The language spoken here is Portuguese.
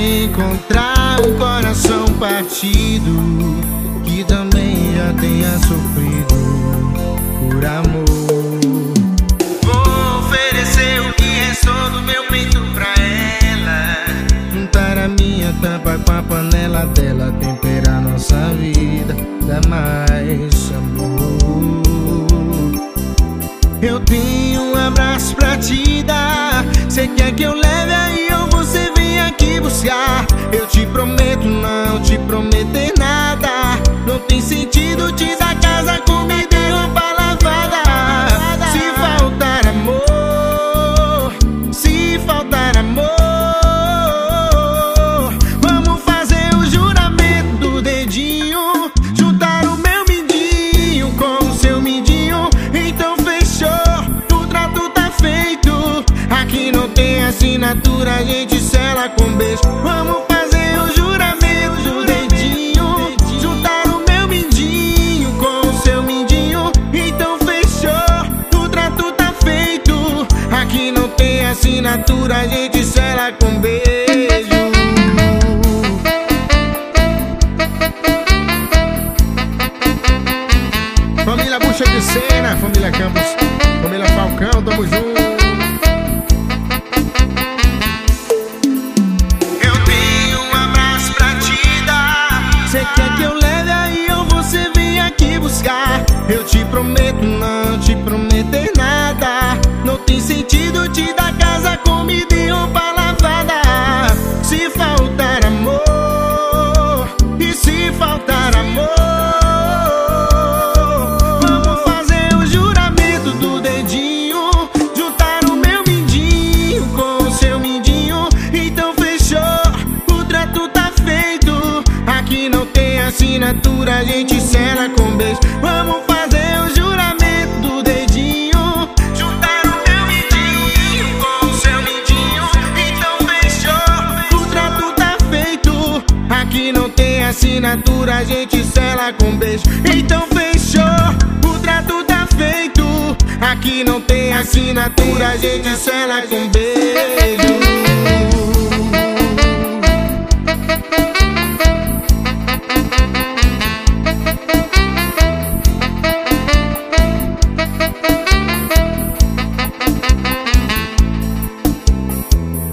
encontrar um coração partido que também já tenha sofrido por amor. Vou oferecer o que restou do meu peito pra ela. Juntar a minha tampa com a panela dela, temperar nossa vida, dá mais amor. Eu tenho um abraço pra te dar. Cê quer que eu leve aí sentido te dar casa, comida e roupa lavada. Se faltar amor, se faltar amor, vamos fazer o juramento do dedinho. Juntar o meu mindinho com o seu mindinho. Então fechou, o trato tá feito. Aqui não tem assinatura, a gente sela com beijo. Vamos assinatura, a gente sela com beijo. Família Bucha de Cena, família Campos, família Falcão, tamo junto. Assinatura, a gente sela com beijo. Vamos fazer o juramento do dedinho. Juntar o meu mindinho com o seu mindinho. Então fechou, o trato tá feito. Aqui não tem assinatura, a gente sela com beijo. Então fechou, o trato tá feito. Aqui não tem assinatura, a gente sela com beijo.